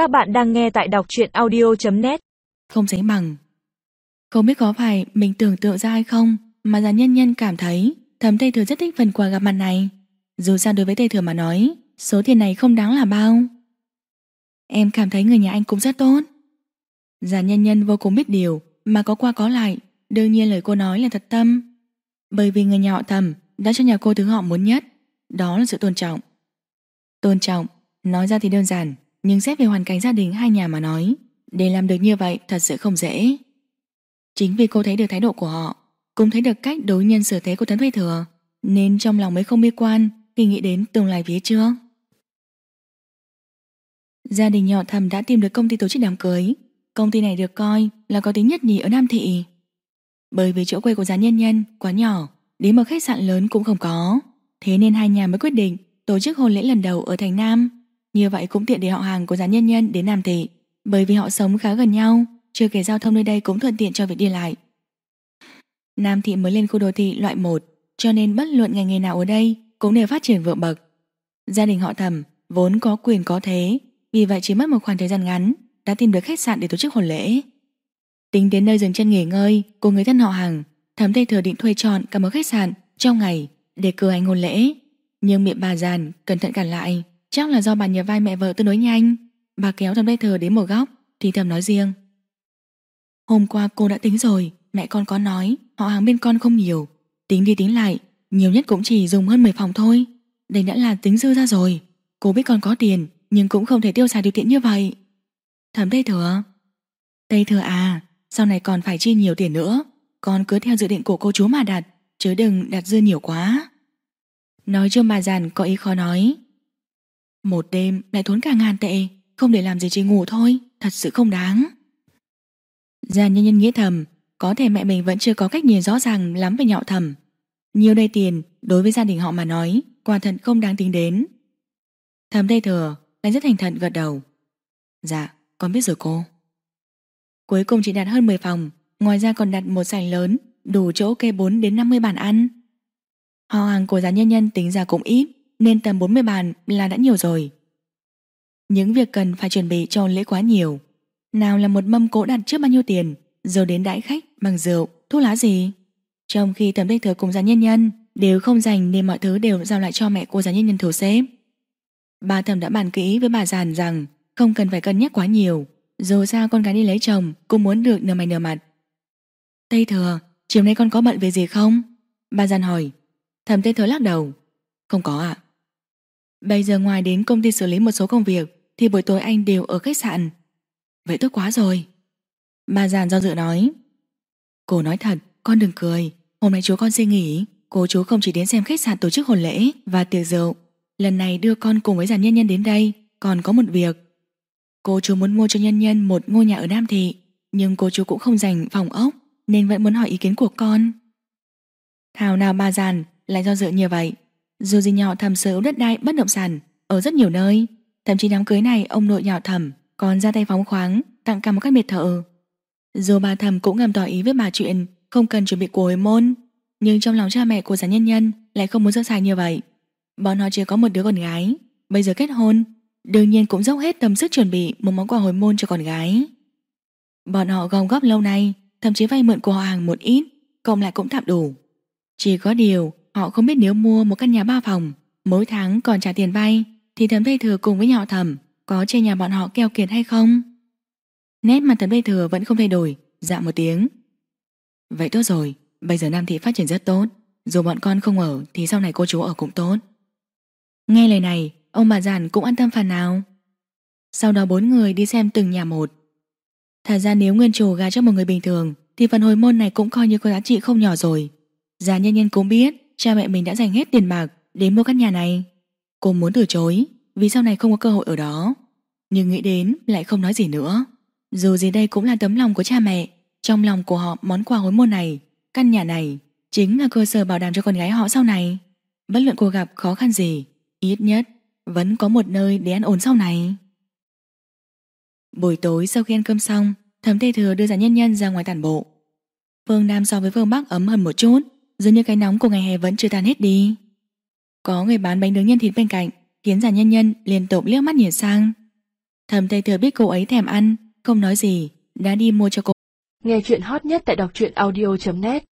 Các bạn đang nghe tại đọc truyện audio.net Không sánh bằng. Không biết có phải mình tưởng tượng ra hay không Mà già nhân nhân cảm thấy Thầm Tây Thừa rất thích phần quà gặp mặt này. Dù sao đối với Tây Thừa mà nói Số tiền này không đáng là bao. Em cảm thấy người nhà anh cũng rất tốt. Già nhân nhân vô cùng biết điều Mà có qua có lại Đương nhiên lời cô nói là thật tâm. Bởi vì người nhà họ thầm Đã cho nhà cô thứ họ muốn nhất Đó là sự tôn trọng. Tôn trọng, nói ra thì đơn giản nhưng xét về hoàn cảnh gia đình hai nhà mà nói, Để làm được như vậy thật sự không dễ. Chính vì cô thấy được thái độ của họ, Cũng thấy được cách đối nhân xử thế của Tấn Thuy Thừa, Nên trong lòng mới không bi quan, Khi nghĩ đến tương lai phía trước. Gia đình nhỏ thầm đã tìm được công ty tổ chức đám cưới. Công ty này được coi là có tính nhất nhì ở Nam Thị. Bởi vì chỗ quê của giá nhân nhân quá nhỏ Đến một khách sạn lớn cũng không có. Thế nên hai nhà mới quyết định tổ chức hôn lễ lần đầu ở thành Nam. Như vậy cũng tiện để họ hàng của gián nhân nhân đến Nam Thị, bởi vì họ sống khá gần nhau, chưa kể giao thông nơi đây cũng thuận tiện cho việc đi lại. Nam Thị mới lên khu đô thị loại 1, cho nên bất luận ngành nghề nào ở đây cũng đều phát triển vượt bậc. Gia đình họ thầm vốn có quyền có thế, vì vậy chỉ mất một khoảng thời gian ngắn đã tìm được khách sạn để tổ chức hôn lễ. Tính đến nơi dừng chân nghỉ ngơi của người thân họ hàng, Thẩm tây thừa định thuê chọn cả một khách sạn trong ngày để cử hành hôn lễ. Nhưng miệng bà giàn cẩn thận cản lại Chắc là do bà nhờ vai mẹ vợ tương đối nhanh. Bà kéo thầm Bê Thờ đến một góc, Thì thầm nói riêng. Hôm qua cô đã tính rồi, Mẹ con có nói, họ hàng bên con không nhiều. Tính đi tính lại, Nhiều nhất cũng chỉ dùng hơn 10 phòng thôi. Đây đã là tính dư ra rồi. Cô biết con có tiền, Nhưng cũng không thể tiêu xài điều tiện như vậy. Thầm Tây Thừa Tây Thừa à Sau này còn phải chi nhiều tiền nữa. Con cứ theo dự định của cô chú mà đặt, Chứ đừng đặt dư nhiều quá. Nói cho bà giàn có ý khó nói. Một đêm lại thốn cả ngàn tệ, Không để làm gì chỉ ngủ thôi, Thật sự không đáng. Gia nhân nhân nghĩ thầm, Có thể mẹ mình vẫn chưa có cách nhìn rõ ràng lắm về nhạo thầm. Nhiều đây tiền, Đối với gia đình họ mà nói, Quả thật không đáng tính đến. Thầm đây thừa lại rất thành thận gật đầu. Dạ con biết rồi cô. Cuối cùng chỉ đặt hơn 10 phòng, Ngoài ra còn đặt một sảnh lớn, Đủ chỗ kê 4 đến 50 bàn ăn. Họ hàng của giá nhân nhân tính ra cũng ít nên tầm 40 bàn là đã nhiều rồi. Những việc cần phải chuẩn bị cho lễ quá nhiều. Nào là một mâm cỗ đặt trước bao nhiêu tiền Rồi đến đãi khách bằng rượu, thuốc lá gì? Trong khi tầm tích thừa cùng gia nhân nhân Đều không dành nên mọi thứ đều giao lại cho mẹ cô giá nhân nhân thủ xếp Bà thầm đã bàn kỹ với bà giàn rằng Không cần phải cân nhắc quá nhiều Dù sao con gái đi lấy chồng Cũng muốn được nửa mày nửa mặt. Tây thừa, chiều nay con có bận về gì không? Bà giàn hỏi. Thẩm tây Thừa lắc đầu. Không có ạ. Bây giờ ngoài đến công ty xử lý một số công việc Thì buổi tối anh đều ở khách sạn. Vậy tốt quá rồi. Bà giàn do dự nói. Cô nói thật, con đừng cười. Hôm nay chú con xin nghỉ. Cô chú không chỉ đến xem khách sạn tổ chức hôn lễ Và tiệc rượu. Lần này đưa con cùng với giàn nhân nhân đến đây Còn có một việc. Cô chú muốn mua cho nhân nhân một ngôi nhà ở Nam Thị Nhưng cô chú cũng không dành phòng ốc Nên vẫn muốn hỏi ý kiến của con. Thảo nào bà giàn lại do dự như vậy. Dù gì nhỏ thầm sở hữu đất đai bất động sản ở rất nhiều nơi, thậm chí đám cưới này ông nội nhỏ thầm còn ra tay phóng khoáng tặng cả một căn biệt thự. Dù bà thầm cũng ngầm tỏ ý với bà chuyện không cần chuẩn bị của hồi môn, nhưng trong lòng cha mẹ của giả nhân nhân lại không muốn dơ xài như vậy. Bọn họ chỉ có một đứa con gái, bây giờ kết hôn, đương nhiên cũng dốc hết tâm sức chuẩn bị một món quà hồi môn cho con gái. Bọn họ gom góp lâu nay, thậm chí vay mượn của họ hàng một ít, cộng lại cũng tạm đủ. Chỉ có điều, Họ không biết nếu mua một căn nhà ba phòng Mỗi tháng còn trả tiền vay Thì thẩm Tây Thừa cùng với nhà họ thẩm Có chê nhà bọn họ keo kiệt hay không? Nét mặt thẩm Tây Thừa vẫn không thay đổi Dạ một tiếng. Vậy tốt rồi, bây giờ Nam Thị phát triển rất tốt Dù bọn con không ở Thì sau này cô chú ở cũng tốt. Nghe lời này, ông bà giản cũng an tâm phần nào Sau đó bốn người đi xem từng nhà một. Thật ra nếu nguyên chủ gà cho một người bình thường Thì phần hồi môn này cũng coi như có giá trị không nhỏ rồi. Già nhân nhân cũng biết Cha mẹ mình đã dành hết tiền bạc Để mua căn nhà này. Cô muốn từ chối Vì sau này không có cơ hội ở đó. Nhưng nghĩ đến lại không nói gì nữa. Dù gì đây cũng là tấm lòng của cha mẹ, Trong lòng của họ món quà hối môn này, Căn nhà này Chính là cơ sở bảo đảm cho con gái họ sau này. Bất luận cô gặp khó khăn gì, Ít nhất vẫn có một nơi để ăn ổn sau này. Buổi tối sau khi ăn cơm xong, Thẩm Tê Thừa đưa giả nhân nhân ra ngoài tản bộ. Phương Nam so với Phương Bắc ấm hơn một chút. Dường như cái nóng của ngày hè vẫn chưa tan hết đi. Có người bán bánh nướng nhân thịt bên cạnh Khiến giả nhân nhân liên tục liếc mắt nhìn sang. Thầm Tây Thừa biết cô ấy thèm ăn, không nói gì, đã đi mua cho cô. Nghe chuyện hot nhất tại đọc truyện audio.net